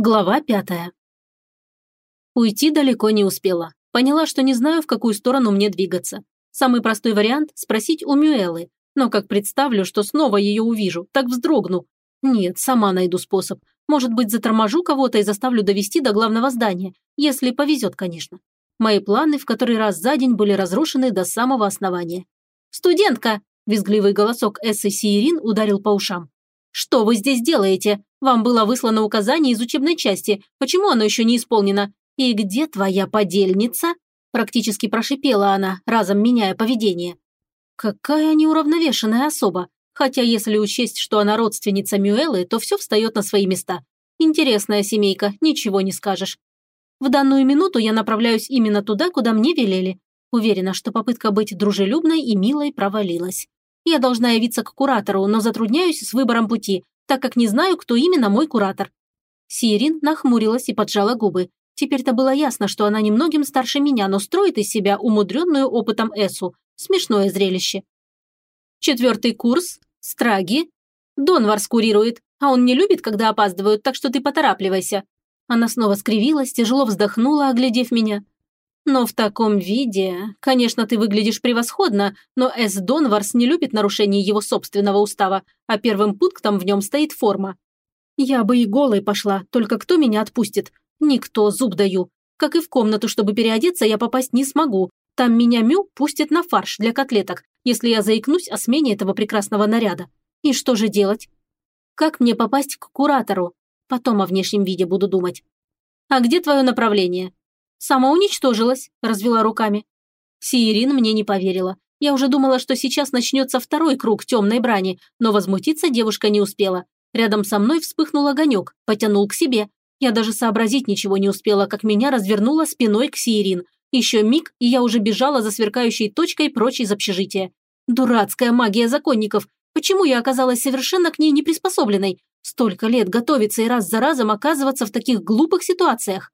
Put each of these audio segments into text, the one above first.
Глава пятая. Уйти далеко не успела. Поняла, что не знаю, в какую сторону мне двигаться. Самый простой вариант – спросить у Мюэлы. Но как представлю, что снова ее увижу, так вздрогну. Нет, сама найду способ. Может быть, заторможу кого-то и заставлю довести до главного здания. Если повезет, конечно. Мои планы в который раз за день были разрушены до самого основания. «Студентка!» – визгливый голосок Эссы Сиерин ударил по ушам. «Что вы здесь делаете? Вам было выслано указание из учебной части. Почему оно еще не исполнено? И где твоя подельница?» Практически прошипела она, разом меняя поведение. Какая неуравновешенная особа. Хотя если учесть, что она родственница Мюэлы, то все встает на свои места. Интересная семейка, ничего не скажешь. В данную минуту я направляюсь именно туда, куда мне велели. Уверена, что попытка быть дружелюбной и милой провалилась. Я должна явиться к куратору, но затрудняюсь с выбором пути, так как не знаю, кто именно мой куратор. Сирин нахмурилась и поджала губы. Теперь-то было ясно, что она немногим старше меня, но строит из себя умудренную опытом Эсу. Смешное зрелище. Четвертый курс. Страги. Донварс курирует, а он не любит, когда опаздывают, так что ты поторапливайся. Она снова скривилась, тяжело вздохнула, оглядев меня. Но в таком виде, конечно, ты выглядишь превосходно, но Эс Донварс не любит нарушений его собственного устава, а первым пунктом в нем стоит форма. Я бы и голой пошла, только кто меня отпустит? Никто, зуб даю. Как и в комнату, чтобы переодеться, я попасть не смогу. Там меня Мю пустит на фарш для котлеток, если я заикнусь о смене этого прекрасного наряда. И что же делать? Как мне попасть к куратору? Потом о внешнем виде буду думать. А где твое направление? «Самоуничтожилась», – развела руками. Сиерин мне не поверила. Я уже думала, что сейчас начнется второй круг темной брани, но возмутиться девушка не успела. Рядом со мной вспыхнул огонек, потянул к себе. Я даже сообразить ничего не успела, как меня развернула спиной к Сиерин. Еще миг, и я уже бежала за сверкающей точкой прочь из общежития. Дурацкая магия законников. Почему я оказалась совершенно к ней неприспособленной? Столько лет готовиться и раз за разом оказываться в таких глупых ситуациях.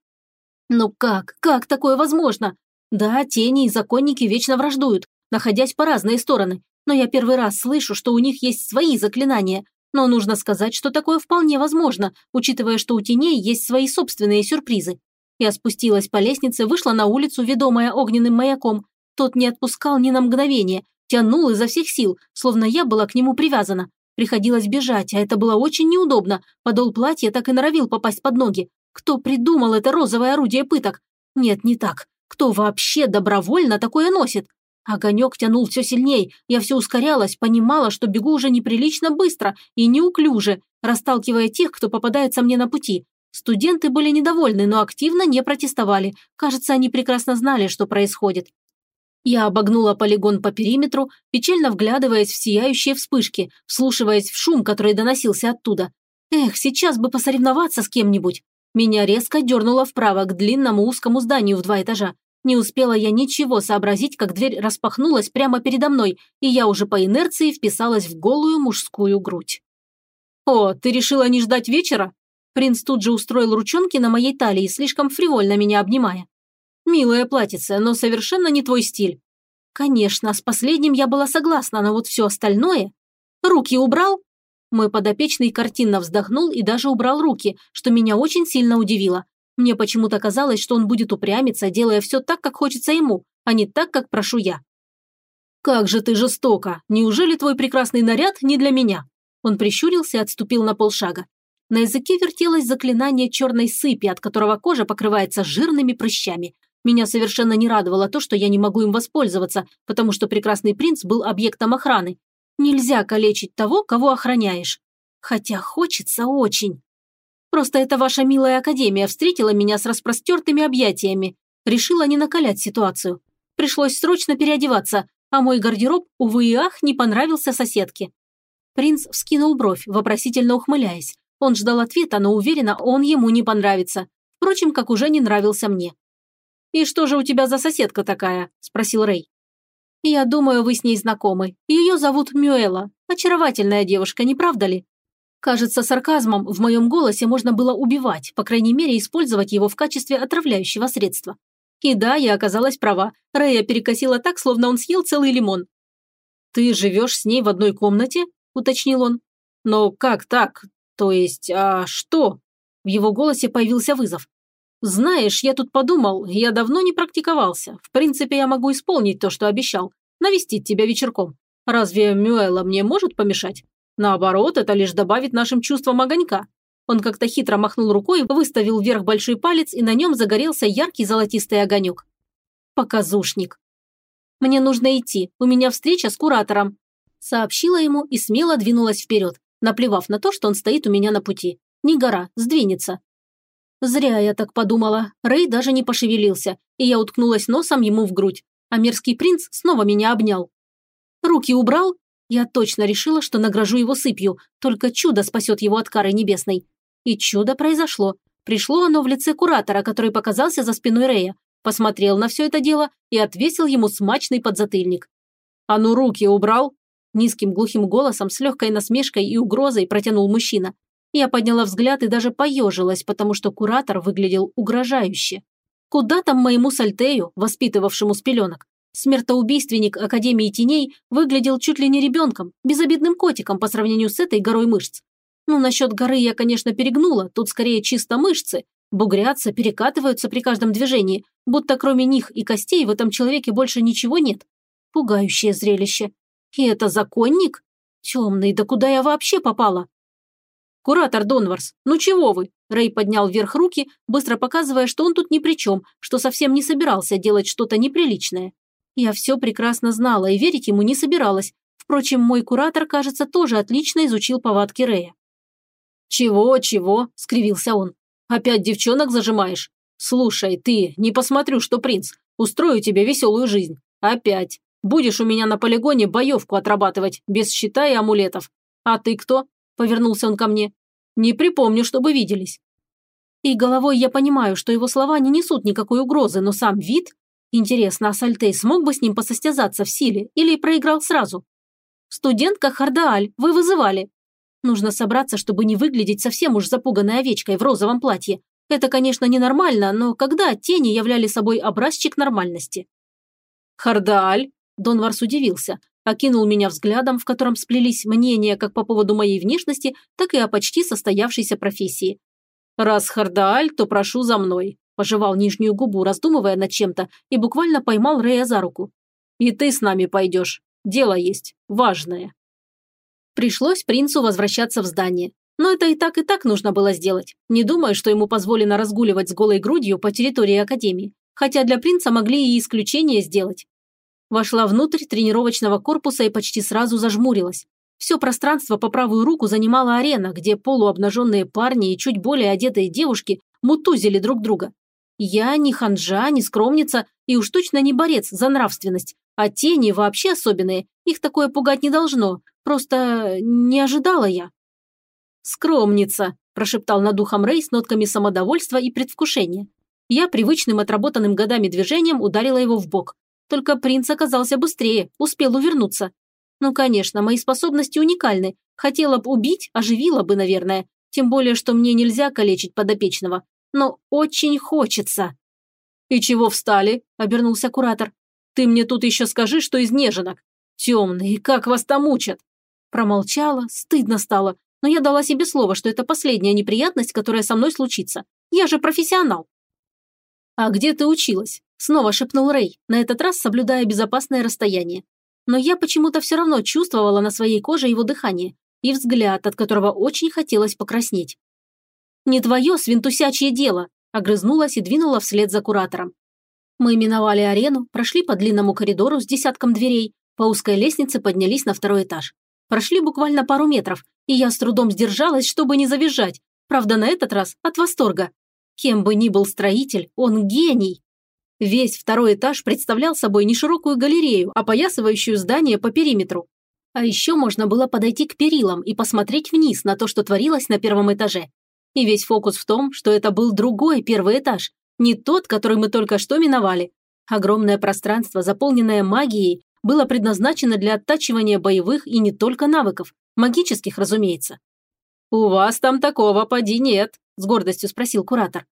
Но как? Как такое возможно? Да, тени и законники вечно враждуют, находясь по разные стороны. Но я первый раз слышу, что у них есть свои заклинания. Но нужно сказать, что такое вполне возможно, учитывая, что у теней есть свои собственные сюрпризы. Я спустилась по лестнице, вышла на улицу, ведомая огненным маяком. Тот не отпускал ни на мгновение, тянул изо всех сил, словно я была к нему привязана. Приходилось бежать, а это было очень неудобно. Подол платья так и норовил попасть под ноги. Кто придумал это розовое орудие пыток? Нет, не так. Кто вообще добровольно такое носит? Огонек тянул все сильней, я все ускорялась, понимала, что бегу уже неприлично быстро и неуклюже, расталкивая тех, кто попадается мне на пути. Студенты были недовольны, но активно не протестовали. Кажется, они прекрасно знали, что происходит. Я обогнула полигон по периметру, печально вглядываясь в сияющие вспышки, вслушиваясь в шум, который доносился оттуда. Эх, сейчас бы посоревноваться с кем-нибудь. Меня резко дернуло вправо к длинному узкому зданию в два этажа. Не успела я ничего сообразить, как дверь распахнулась прямо передо мной, и я уже по инерции вписалась в голую мужскую грудь. «О, ты решила не ждать вечера?» Принц тут же устроил ручонки на моей талии, слишком фривольно меня обнимая. «Милая платьице, но совершенно не твой стиль». Конечно, с последним я была согласна, но вот все остальное... Руки убрал? Мой подопечный картинно вздохнул и даже убрал руки, что меня очень сильно удивило. Мне почему-то казалось, что он будет упрямиться, делая все так, как хочется ему, а не так, как прошу я. «Как же ты жестоко! Неужели твой прекрасный наряд не для меня?» Он прищурился и отступил на полшага. На языке вертелось заклинание черной сыпи, от которого кожа покрывается жирными прыщами. Меня совершенно не радовало то, что я не могу им воспользоваться, потому что прекрасный принц был объектом охраны, Нельзя калечить того, кого охраняешь. Хотя хочется очень. Просто эта ваша милая академия встретила меня с распростертыми объятиями. Решила не накалять ситуацию. Пришлось срочно переодеваться, а мой гардероб, увы и ах, не понравился соседке. Принц вскинул бровь, вопросительно ухмыляясь. Он ждал ответа, но уверенно, он ему не понравится. Впрочем, как уже не нравился мне. «И что же у тебя за соседка такая?» – спросил Рэй. Я думаю, вы с ней знакомы. Ее зовут Мюэла. Очаровательная девушка, не правда ли? Кажется, сарказмом в моем голосе можно было убивать, по крайней мере, использовать его в качестве отравляющего средства. И да, я оказалась права. Рэя перекосила так, словно он съел целый лимон. «Ты живешь с ней в одной комнате?» – уточнил он. «Но как так? То есть, а что?» В его голосе появился вызов. «Знаешь, я тут подумал, я давно не практиковался. В принципе, я могу исполнить то, что обещал. Навестить тебя вечерком. Разве Мюэла мне может помешать? Наоборот, это лишь добавит нашим чувствам огонька». Он как-то хитро махнул рукой, выставил вверх большой палец, и на нем загорелся яркий золотистый огонек. Показушник. «Мне нужно идти, у меня встреча с куратором», сообщила ему и смело двинулась вперед, наплевав на то, что он стоит у меня на пути. Не гора, сдвинется. Зря я так подумала. Рэй даже не пошевелился, и я уткнулась носом ему в грудь, а мерзкий принц снова меня обнял. Руки убрал? Я точно решила, что награжу его сыпью, только чудо спасет его от кары небесной. И чудо произошло. Пришло оно в лице куратора, который показался за спиной Рэя, посмотрел на все это дело и отвесил ему смачный подзатыльник. «А ну руки убрал!» Низким глухим голосом с легкой насмешкой и угрозой протянул мужчина. Я подняла взгляд и даже поежилась, потому что куратор выглядел угрожающе. Куда там моему Сальтею, воспитывавшему с пеленок? Смертоубийственник Академии Теней выглядел чуть ли не ребенком, безобидным котиком по сравнению с этой горой мышц. Ну, насчет горы я, конечно, перегнула, тут скорее чисто мышцы. Бугрятся, перекатываются при каждом движении, будто кроме них и костей в этом человеке больше ничего нет. Пугающее зрелище. И это законник? Темный, да куда я вообще попала? «Куратор Донварс, ну чего вы?» Рэй поднял вверх руки, быстро показывая, что он тут ни при чем, что совсем не собирался делать что-то неприличное. Я все прекрасно знала и верить ему не собиралась. Впрочем, мой куратор, кажется, тоже отлично изучил повадки Рэя. «Чего, чего?» – скривился он. «Опять девчонок зажимаешь? Слушай, ты, не посмотрю, что принц. Устрою тебе веселую жизнь. Опять. Будешь у меня на полигоне боевку отрабатывать, без щита и амулетов. А ты кто? Повернулся он ко мне. Не припомню, чтобы виделись. И головой я понимаю, что его слова не несут никакой угрозы, но сам вид... Интересно, а Сальтей смог бы с ним посостязаться в силе или проиграл сразу? Студентка Хардааль, вы вызывали. Нужно собраться, чтобы не выглядеть совсем уж запуганной овечкой в розовом платье. Это, конечно, ненормально, но когда тени являли собой образчик нормальности? Хардааль, Донварс удивился, окинул меня взглядом, в котором сплелись мнения как по поводу моей внешности, так и о почти состоявшейся профессии. «Раз Хардааль, то прошу за мной», – пожевал нижнюю губу, раздумывая над чем-то, и буквально поймал Рея за руку. «И ты с нами пойдешь. Дело есть. Важное». Пришлось принцу возвращаться в здание. Но это и так, и так нужно было сделать. Не думаю, что ему позволено разгуливать с голой грудью по территории Академии. Хотя для принца могли и исключение сделать. Вошла внутрь тренировочного корпуса и почти сразу зажмурилась. Все пространство по правую руку занимала арена, где полуобнаженные парни и чуть более одетые девушки мутузили друг друга. Я не ханжа, не скромница и уж точно не борец за нравственность, а тени вообще особенные, их такое пугать не должно, просто не ожидала я. «Скромница», – прошептал над ухом Рэй с нотками самодовольства и предвкушения. Я привычным отработанным годами движением ударила его в бок. Только принц оказался быстрее, успел увернуться. Ну, конечно, мои способности уникальны. Хотела бы убить, оживила бы, наверное. Тем более, что мне нельзя калечить подопечного. Но очень хочется. «И чего встали?» – обернулся куратор. «Ты мне тут еще скажи, что из неженок. Темные, как вас там учат?» Промолчала, стыдно стало, но я дала себе слово, что это последняя неприятность, которая со мной случится. Я же профессионал. «А где ты училась?» Снова шепнул Рэй, на этот раз соблюдая безопасное расстояние. Но я почему-то все равно чувствовала на своей коже его дыхание и взгляд, от которого очень хотелось покраснеть. «Не твое свинтусячье дело», – огрызнулась и двинула вслед за куратором. Мы миновали арену, прошли по длинному коридору с десятком дверей, по узкой лестнице поднялись на второй этаж. Прошли буквально пару метров, и я с трудом сдержалась, чтобы не завизжать. Правда, на этот раз от восторга. Кем бы ни был строитель, он гений. Весь второй этаж представлял собой не широкую галерею, опоясывающую здание по периметру. А еще можно было подойти к перилам и посмотреть вниз на то, что творилось на первом этаже. И весь фокус в том, что это был другой первый этаж, не тот, который мы только что миновали. Огромное пространство, заполненное магией, было предназначено для оттачивания боевых и не только навыков, магических, разумеется. «У вас там такого поди нет», – с гордостью спросил куратор.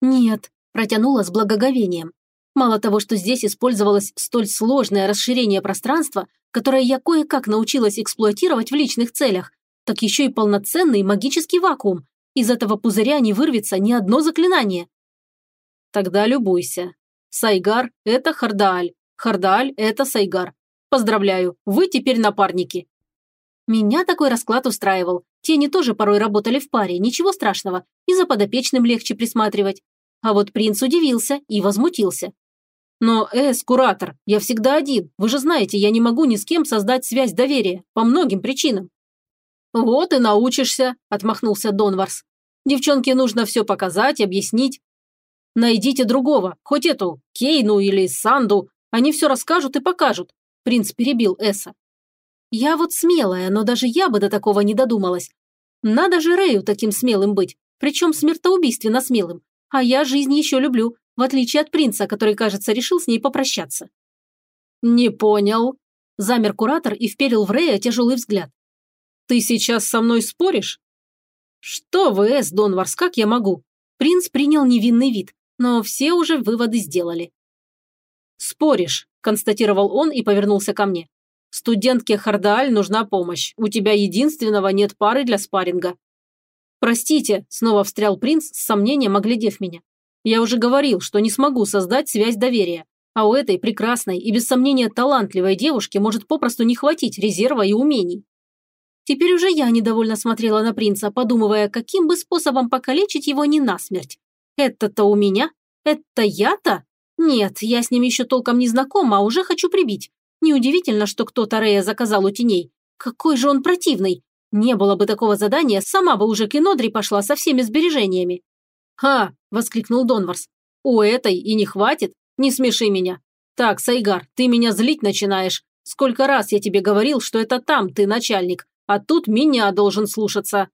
«Нет», Протянула с благоговением. Мало того, что здесь использовалось столь сложное расширение пространства, которое я кое-как научилась эксплуатировать в личных целях, так еще и полноценный магический вакуум. Из этого пузыря не вырвется ни одно заклинание. Тогда любуйся. Сайгар – это Хардааль. Хардааль – это Сайгар. Поздравляю, вы теперь напарники. Меня такой расклад устраивал. Тени тоже порой работали в паре, ничего страшного. И за подопечным легче присматривать. А вот принц удивился и возмутился. «Но, Эс, куратор, я всегда один. Вы же знаете, я не могу ни с кем создать связь доверия. По многим причинам». «Вот и научишься», – отмахнулся Донварс. «Девчонке нужно все показать, объяснить. Найдите другого, хоть эту, Кейну или Санду. Они все расскажут и покажут», – принц перебил Эса. «Я вот смелая, но даже я бы до такого не додумалась. Надо же Рэю таким смелым быть, причем смертоубийственно смелым. А я жизнь еще люблю, в отличие от принца, который, кажется, решил с ней попрощаться. «Не понял», – замер куратор и вперил в Рея тяжелый взгляд. «Ты сейчас со мной споришь?» «Что вы, Эс, Донварс, как я могу?» Принц принял невинный вид, но все уже выводы сделали. «Споришь», – констатировал он и повернулся ко мне. «Студентке Хардааль нужна помощь. У тебя единственного нет пары для спарринга». «Простите», – снова встрял принц с сомнением, оглядев меня. Я уже говорил, что не смогу создать связь доверия, а у этой прекрасной и без сомнения талантливой девушки может попросту не хватить резерва и умений. Теперь уже я недовольно смотрела на принца, подумывая, каким бы способом покалечить его не насмерть. Это-то у меня? Это я-то? Нет, я с ним еще толком не знакома, а уже хочу прибить. Неудивительно, что кто-то Рея заказал у теней. Какой же он противный. Не было бы такого задания, сама бы уже к Инодри пошла со всеми сбережениями. «Ха!» – воскликнул Донварс. «У этой и не хватит? Не смеши меня. Так, Сайгар, ты меня злить начинаешь. Сколько раз я тебе говорил, что это там ты начальник, а тут меня должен слушаться».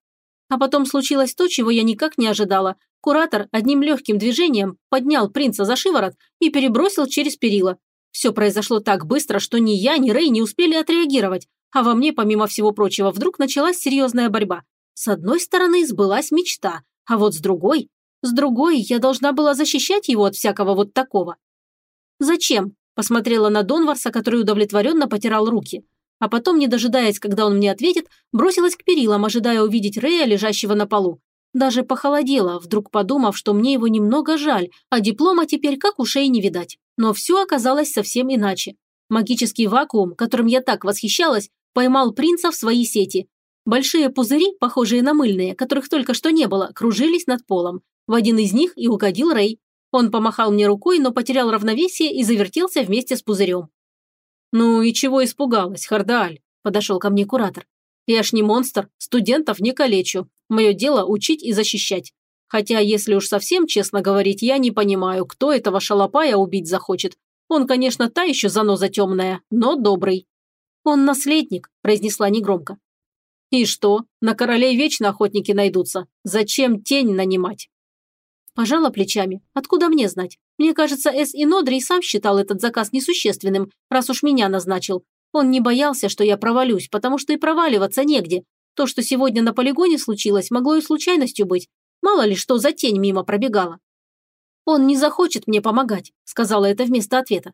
А потом случилось то, чего я никак не ожидала. Куратор одним легким движением поднял принца за шиворот и перебросил через перила. Все произошло так быстро, что ни я, ни Рэй не успели отреагировать, а во мне, помимо всего прочего, вдруг началась серьезная борьба. С одной стороны, сбылась мечта, а вот с другой с другой, я должна была защищать его от всякого вот такого. «Зачем?» – посмотрела на Донварса, который удовлетворенно потирал руки. А потом, не дожидаясь, когда он мне ответит, бросилась к перилам, ожидая увидеть Рея, лежащего на полу. Даже похолодела, вдруг подумав, что мне его немного жаль, а диплома теперь как ушей не видать. Но все оказалось совсем иначе. Магический вакуум, которым я так восхищалась, поймал принца в свои сети. Большие пузыри, похожие на мыльные, которых только что не было, кружились над полом. В один из них и угодил Рэй. Он помахал мне рукой, но потерял равновесие и завертелся вместе с пузырем. «Ну и чего испугалась, Хардааль?» – подошел ко мне куратор. «Я ж не монстр, студентов не калечу. Мое дело – учить и защищать. Хотя, если уж совсем честно говорить, я не понимаю, кто этого шалопая убить захочет. Он, конечно, та еще заноза темная, но добрый». «Он наследник», – произнесла негромко. «И что? На королей вечно охотники найдутся. Зачем тень нанимать?» Пожала плечами. Откуда мне знать? Мне кажется, Эс и Нодри сам считал этот заказ несущественным, раз уж меня назначил. Он не боялся, что я провалюсь, потому что и проваливаться негде. То, что сегодня на полигоне случилось, могло и случайностью быть. Мало ли, что за тень мимо пробегала. «Он не захочет мне помогать», – сказала это вместо ответа.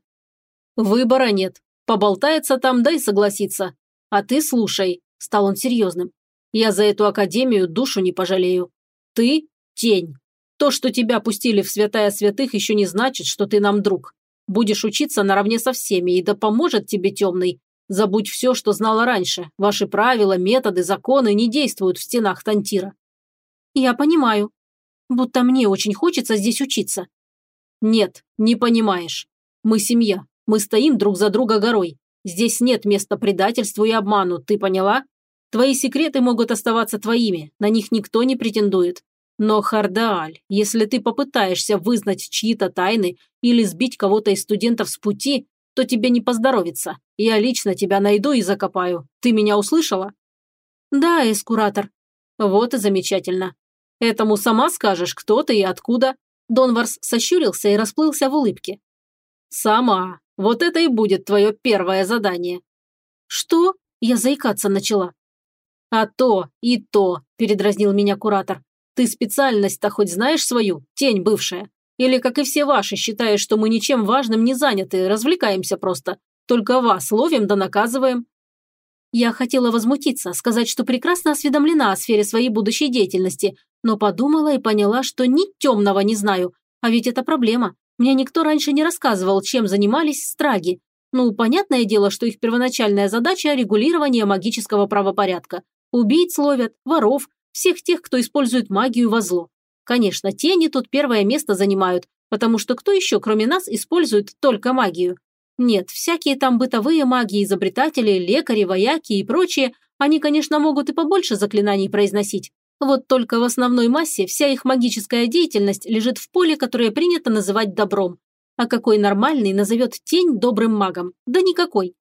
«Выбора нет. Поболтается там, да и согласится. А ты слушай», – стал он серьезным. «Я за эту академию душу не пожалею. Ты – тень. То, что тебя пустили в святая святых, еще не значит, что ты нам друг. Будешь учиться наравне со всеми, и да поможет тебе темный. Забудь все, что знала раньше. Ваши правила, методы, законы не действуют в стенах Тантира. Я понимаю. Будто мне очень хочется здесь учиться. Нет, не понимаешь. Мы семья. Мы стоим друг за друга горой. Здесь нет места предательству и обману, ты поняла? Твои секреты могут оставаться твоими, на них никто не претендует. Но, Хардааль, если ты попытаешься вызнать чьи-то тайны или сбить кого-то из студентов с пути, то тебе не поздоровится. Я лично тебя найду и закопаю. Ты меня услышала?» «Да, эскуратор». «Вот и замечательно. Этому сама скажешь, кто ты и откуда?» Донварс сощурился и расплылся в улыбке. «Сама. Вот это и будет твое первое задание». «Что?» Я заикаться начала. «А то и то», – передразнил меня куратор. Ты специальность-то хоть знаешь свою, тень бывшая? Или, как и все ваши, считаешь, что мы ничем важным не заняты, развлекаемся просто? Только вас ловим да наказываем?» Я хотела возмутиться, сказать, что прекрасно осведомлена о сфере своей будущей деятельности, но подумала и поняла, что ни темного не знаю. А ведь это проблема. Мне никто раньше не рассказывал, чем занимались страги. Ну, понятное дело, что их первоначальная задача – регулирование магического правопорядка. Убийц ловят, воров, всех тех, кто использует магию во зло. Конечно, тени тут первое место занимают, потому что кто еще, кроме нас, использует только магию? Нет, всякие там бытовые маги, изобретатели, лекари, вояки и прочие, они, конечно, могут и побольше заклинаний произносить. Вот только в основной массе вся их магическая деятельность лежит в поле, которое принято называть добром. А какой нормальный назовет тень добрым магом? Да никакой.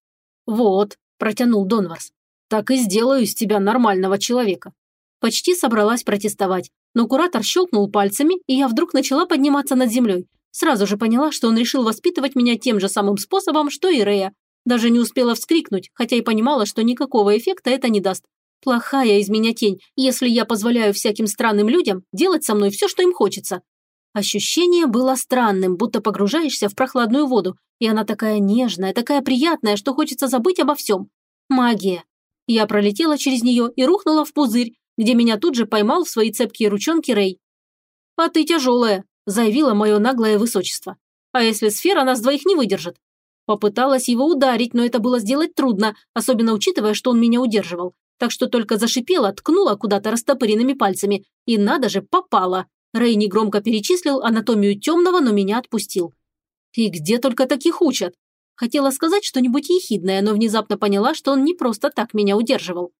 Вот, протянул Донварс. Так и сделаю из тебя нормального человека. Почти собралась протестовать, но куратор щелкнул пальцами, и я вдруг начала подниматься над землей. Сразу же поняла, что он решил воспитывать меня тем же самым способом, что и Рея. Даже не успела вскрикнуть, хотя и понимала, что никакого эффекта это не даст. Плохая из меня тень, если я позволяю всяким странным людям делать со мной все, что им хочется. Ощущение было странным, будто погружаешься в прохладную воду, и она такая нежная, такая приятная, что хочется забыть обо всем. Магия. Я пролетела через нее и рухнула в пузырь, где меня тут же поймал в свои цепкие ручонки Рэй. «А ты тяжелая», заявило мое наглое высочество. А если сфера нас двоих не выдержит? Попыталась его ударить, но это было сделать трудно, особенно учитывая, что он меня удерживал. Так что только зашипела, ткнула куда-то растопыренными пальцами. И надо же, попала. Рэй негромко перечислил анатомию темного, но меня отпустил. И где только таких учат? Хотела сказать что-нибудь ехидное, но внезапно поняла, что он не просто так меня удерживал.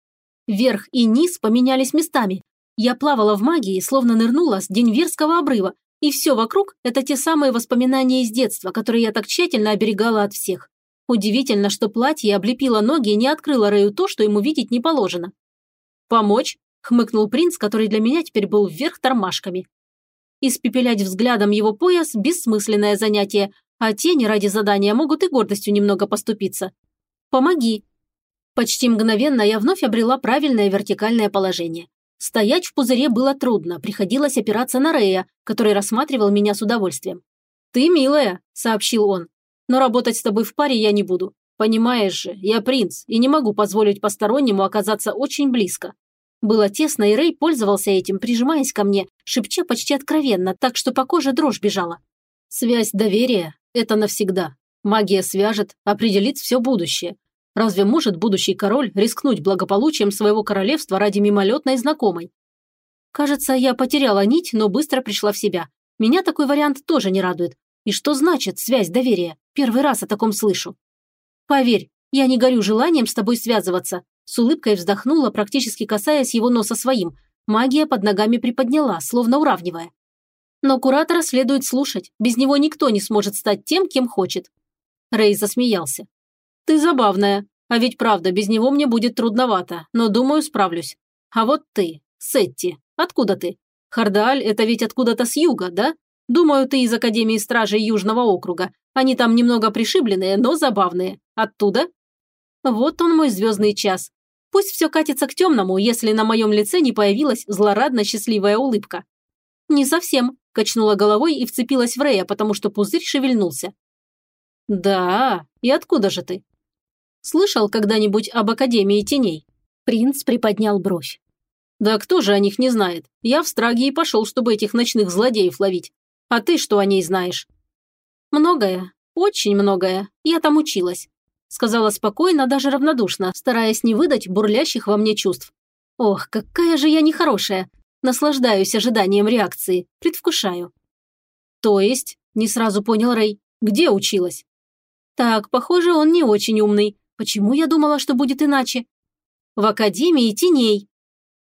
Верх и низ поменялись местами. Я плавала в магии, словно нырнула с Деньверского обрыва, и все вокруг – это те самые воспоминания из детства, которые я так тщательно оберегала от всех. Удивительно, что платье облепило ноги и не открыло Рэю то, что ему видеть не положено. «Помочь?» – хмыкнул принц, который для меня теперь был вверх тормашками. Испепелять взглядом его пояс – бессмысленное занятие, а тени ради задания могут и гордостью немного поступиться. «Помоги!» Почти мгновенно я вновь обрела правильное вертикальное положение. Стоять в пузыре было трудно, приходилось опираться на Рея, который рассматривал меня с удовольствием. «Ты милая», – сообщил он, – «но работать с тобой в паре я не буду. Понимаешь же, я принц и не могу позволить постороннему оказаться очень близко». Было тесно, и Рэй пользовался этим, прижимаясь ко мне, шепча почти откровенно, так что по коже дрожь бежала. «Связь доверия – это навсегда. Магия свяжет, определит все будущее. Разве может будущий король рискнуть благополучием своего королевства ради мимолетной знакомой? Кажется, я потеряла нить, но быстро пришла в себя. Меня такой вариант тоже не радует. И что значит связь доверия? Первый раз о таком слышу. Поверь, я не горю желанием с тобой связываться. С улыбкой вздохнула, практически касаясь его носа своим. Магия под ногами приподняла, словно уравнивая. Но куратора следует слушать. Без него никто не сможет стать тем, кем хочет. Рэй засмеялся. Ты забавная. А ведь правда, без него мне будет трудновато, но думаю, справлюсь. А вот ты, Сетти, откуда ты? Хардааль – это ведь откуда-то с юга, да? Думаю, ты из Академии Стражей Южного округа. Они там немного пришибленные, но забавные. Оттуда? Вот он мой звездный час. Пусть все катится к темному, если на моем лице не появилась злорадно счастливая улыбка. Не совсем, качнула головой и вцепилась в Рея, потому что пузырь шевельнулся. Да, и откуда же ты? Слышал когда-нибудь об Академии теней?» Принц приподнял бровь. «Да кто же о них не знает? Я в Страге и пошел, чтобы этих ночных злодеев ловить. А ты что о ней знаешь?» «Многое. Очень многое. Я там училась», – сказала спокойно, даже равнодушно, стараясь не выдать бурлящих во мне чувств. «Ох, какая же я нехорошая. Наслаждаюсь ожиданием реакции. Предвкушаю». «То есть?» – не сразу понял Рэй. «Где училась?» «Так, похоже, он не очень умный. Почему я думала, что будет иначе? В Академии теней.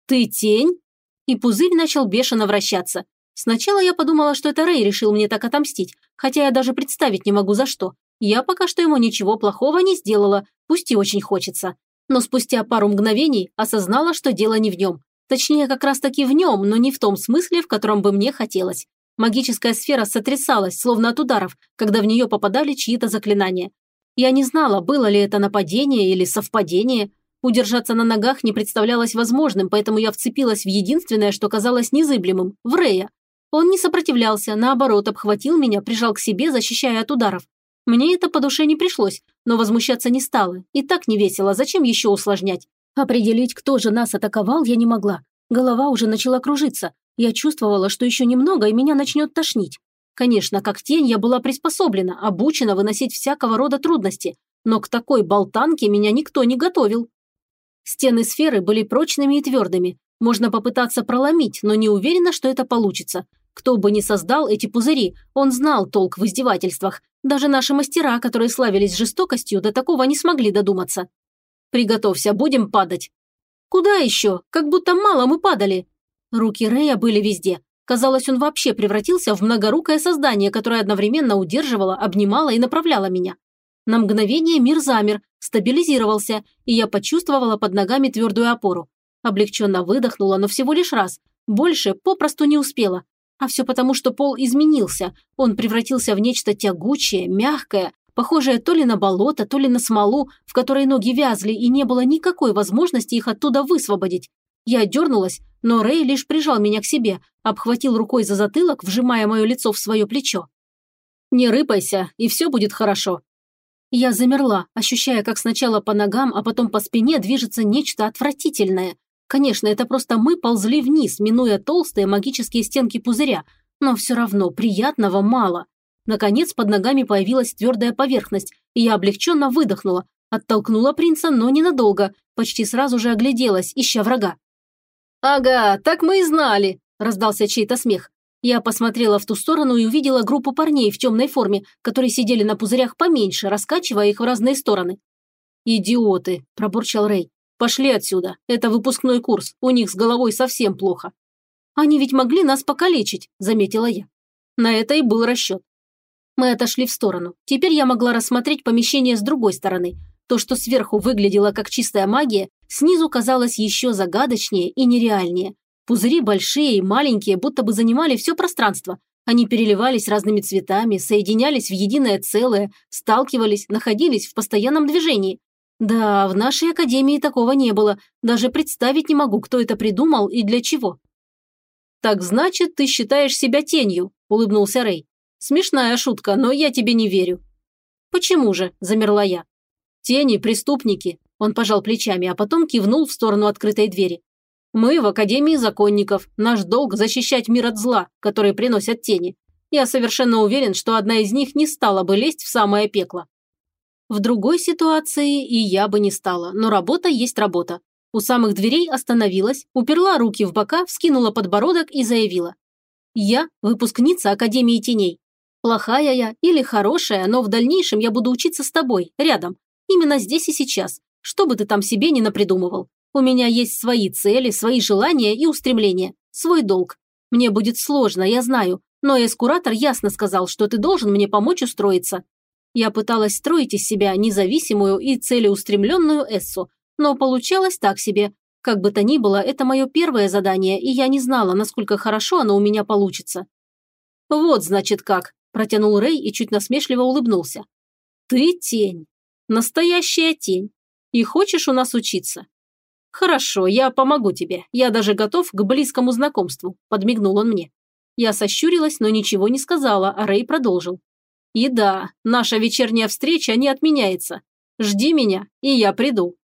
Ты тень? И пузырь начал бешено вращаться. Сначала я подумала, что это Рэй решил мне так отомстить, хотя я даже представить не могу за что. Я пока что ему ничего плохого не сделала, пусть и очень хочется. Но спустя пару мгновений осознала, что дело не в нем. Точнее, как раз таки в нем, но не в том смысле, в котором бы мне хотелось. Магическая сфера сотрясалась, словно от ударов, когда в нее попадали чьи-то заклинания. Я не знала, было ли это нападение или совпадение. Удержаться на ногах не представлялось возможным, поэтому я вцепилась в единственное, что казалось незыблемым – в Рея. Он не сопротивлялся, наоборот, обхватил меня, прижал к себе, защищая от ударов. Мне это по душе не пришлось, но возмущаться не стало. И так не весело, зачем еще усложнять? Определить, кто же нас атаковал, я не могла. Голова уже начала кружиться. Я чувствовала, что еще немного, и меня начнет тошнить. Конечно, как тень я была приспособлена, обучена выносить всякого рода трудности, но к такой болтанке меня никто не готовил. Стены сферы были прочными и твердыми. Можно попытаться проломить, но не уверена, что это получится. Кто бы ни создал эти пузыри, он знал толк в издевательствах. Даже наши мастера, которые славились жестокостью, до такого не смогли додуматься. «Приготовься, будем падать». «Куда еще? Как будто мало мы падали». Руки Рэя были везде. Казалось, он вообще превратился в многорукое создание, которое одновременно удерживало, обнимало и направляло меня. На мгновение мир замер, стабилизировался, и я почувствовала под ногами твердую опору. Облегченно выдохнула, но всего лишь раз. Больше попросту не успела. А все потому, что пол изменился. Он превратился в нечто тягучее, мягкое, похожее то ли на болото, то ли на смолу, в которой ноги вязли, и не было никакой возможности их оттуда высвободить. Я дернулась, но Рэй лишь прижал меня к себе, обхватил рукой за затылок, вжимая мое лицо в свое плечо. «Не рыпайся, и все будет хорошо». Я замерла, ощущая, как сначала по ногам, а потом по спине движется нечто отвратительное, Конечно, это просто мы ползли вниз, минуя толстые магические стенки пузыря, но все равно приятного мало. Наконец под ногами появилась твердая поверхность, и я облегченно выдохнула, оттолкнула принца, но ненадолго, почти сразу же огляделась, ища врага. «Ага, так мы и знали», – раздался чей-то смех. Я посмотрела в ту сторону и увидела группу парней в темной форме, которые сидели на пузырях поменьше, раскачивая их в разные стороны. «Идиоты», – пробурчал Рэй. Пошли отсюда. Это выпускной курс. У них с головой совсем плохо. Они ведь могли нас покалечить, заметила я. На это и был расчет. Мы отошли в сторону. Теперь я могла рассмотреть помещение с другой стороны. То, что сверху выглядело как чистая магия, снизу казалось еще загадочнее и нереальнее. Пузыри большие и маленькие, будто бы занимали все пространство. Они переливались разными цветами, соединялись в единое целое, сталкивались, находились в постоянном движении. Да, в нашей академии такого не было. Даже представить не могу, кто это придумал и для чего. Так значит, ты считаешь себя тенью, улыбнулся Рэй. Смешная шутка, но я тебе не верю. Почему же? Замерла я. Тени – преступники. Он пожал плечами, а потом кивнул в сторону открытой двери. Мы в Академии законников. Наш долг – защищать мир от зла, который приносят тени. Я совершенно уверен, что одна из них не стала бы лезть в самое пекло. В другой ситуации и я бы не стала, но работа есть работа. У самых дверей остановилась, уперла руки в бока, вскинула подбородок и заявила. «Я выпускница Академии теней. Плохая я или хорошая, но в дальнейшем я буду учиться с тобой, рядом. Именно здесь и сейчас. Что бы ты там себе не напридумывал. У меня есть свои цели, свои желания и устремления. Свой долг. Мне будет сложно, я знаю, но эскуратор ясно сказал, что ты должен мне помочь устроиться. Я пыталась строить из себя независимую и целеустремленную Эссу, но получалось так себе. Как бы то ни было, это мое первое задание, и я не знала, насколько хорошо оно у меня получится. «Вот, значит, как», – протянул Рэй и чуть насмешливо улыбнулся. «Ты тень. Настоящая тень. И хочешь у нас учиться?» «Хорошо, я помогу тебе. Я даже готов к близкому знакомству», – подмигнул он мне. Я сощурилась, но ничего не сказала, а Рэй продолжил. И да, наша вечерняя встреча не отменяется. Жди меня, и я приду.